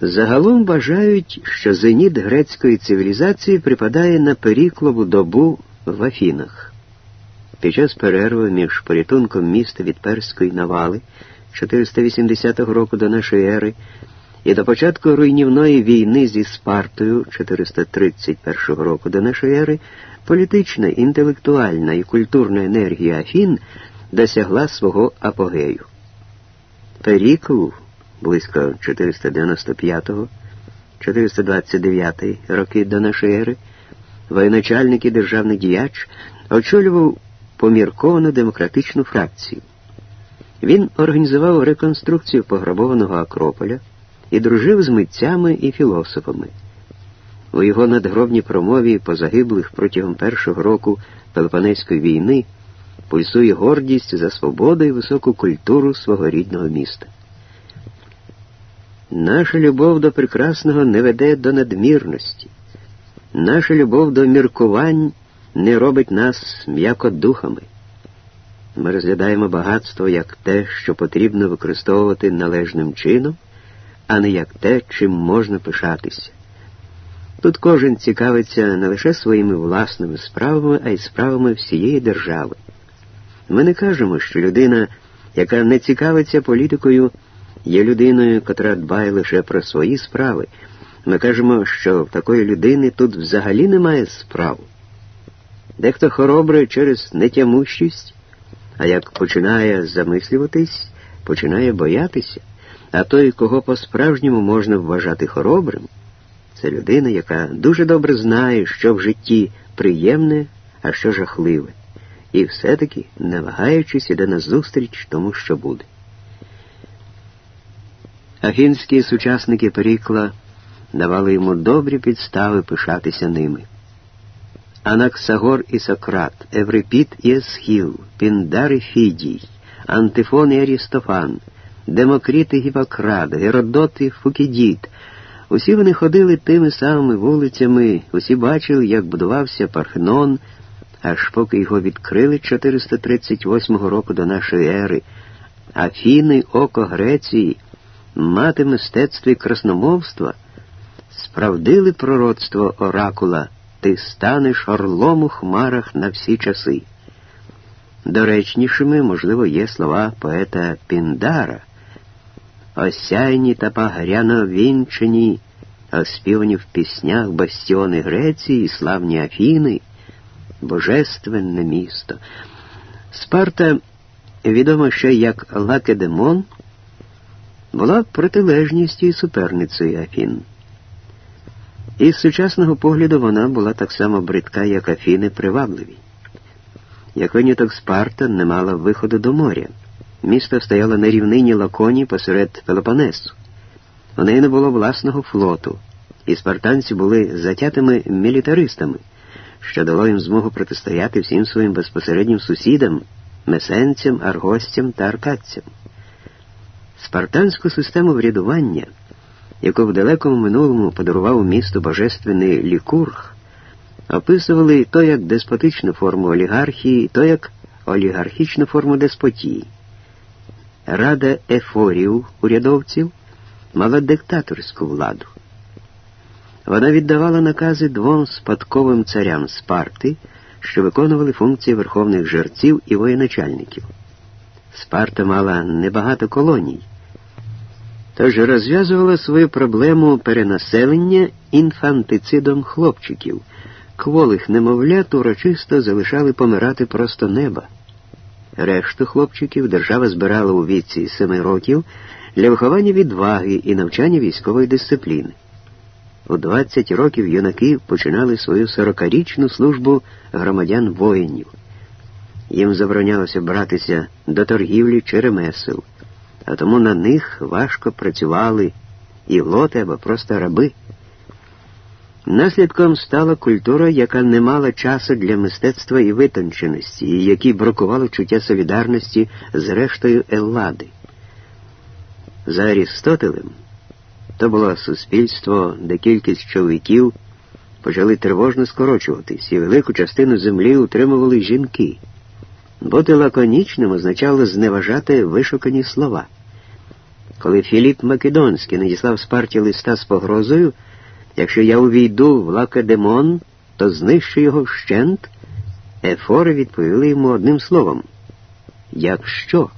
Загалом вважають, що зеніт грецької цивілізації припадає на періклову добу в Афінах. Під час перерви між порятунком міста від перської навали 480 року до нашої ери і до початку руйнівної війни зі Спартою 431 року до нашої ери політична, інтелектуальна і культурна енергія Афін досягла свого апогею. Перікл близько 495-429 роки до нашої ери, воєначальник і державний діяч очолював помірковану демократичну фракцію. Він організував реконструкцію пограбованого Акрополя і дружив з митцями і філософами. У його надгробній промові по загиблих протягом першого року Пелопонезької війни пульсує гордість за свободу і високу культуру свого рідного міста. Наша любов до прекрасного не веде до надмірності. Наша любов до міркувань не робить нас м'якодухами. Ми розглядаємо багатство як те, що потрібно використовувати належним чином, а не як те, чим можна пишатися. Тут кожен цікавиться не лише своїми власними справами, а й справами всієї держави. Ми не кажемо, що людина, яка не цікавиться політикою, є людиною, котра дбає лише про свої справи. Ми кажемо, що в такої людини тут взагалі немає справ. Дехто хоробрий через нетямущість, а як починає замислюватись, починає боятися, а той, кого по-справжньому можна вважати хоробрим, це людина, яка дуже добре знає, що в житті приємне, а що жахливе, і все-таки, не вагаючись, іде назустріч тому, що буде. Афінські сучасники Перікла давали йому добрі підстави пишатися ними. Анаксагор і Сократ, Еврипіт і Есхіл, Піндар і Фідій, Антифон і Арістофан, Демокрит і Гіппократ, Геродот і Фукідіт. Усі вони ходили тими самими вулицями, усі бачили, як будувався Парфенон, аж поки його відкрили 438 року до нашої ери. Афіни, око Греції мати мистецтві красномовства, справдили пророцтво оракула, ти станеш орлом у хмарах на всі часи. Доречнішими, можливо, є слова поета Піндара, осяйні та пагряно вінчені, оспівані в піснях бастіони Греції, славні Афіни, божественне місто. Спарта відома ще як Лакедемон була протилежністю і суперницею Афін. Із сучасного погляду вона була так само бридка, як Афіни привабливі. Як виняток Спарта не мала виходу до моря. Місто стояло на рівнині Лаконі посеред Пелопонесу. У неї не було власного флоту, і спартанці були затятими мілітаристами, що дало їм змогу протистояти всім своїм безпосереднім сусідам, месенцям, аргостям та аркадцям. Спартанську систему врядування, яку в далекому минулому подарував місту божественний лікург, описували то як деспотичну форму олігархії, то як олігархічну форму деспотії. Рада ефорів урядовців мала диктаторську владу. Вона віддавала накази двом спадковим царям Спарти, що виконували функції верховних жерців і воєначальників. Спарта мала небагато колоній, тож розв'язувала свою проблему перенаселення інфантицидом хлопчиків, кволих немовлят урочисто залишали помирати просто неба. Решту хлопчиків держава збирала у віці семи років для виховання відваги і навчання військової дисципліни. У 20 років юнаки починали свою сорокарічну службу громадян воїнів. Їм заборонялося братися до торгівлі чи ремесел, а тому на них важко працювали і лоти або просто раби. Наслідком стала культура, яка не мала часу для мистецтва і витонченості, і якій бракувало чуття солідарності з рештою Еллади. За Арістотелем то було суспільство, де кількість чоловіків почали тривожно скорочуватись, і велику частину землі утримували жінки. Бути лаконічним означало зневажати вишукані слова. Коли Філіп Македонський надіслав Спарті листа з погрозою, якщо я увійду в Лакедемон, то знищу його вщент, ефори відповіли йому одним словом. Якщо?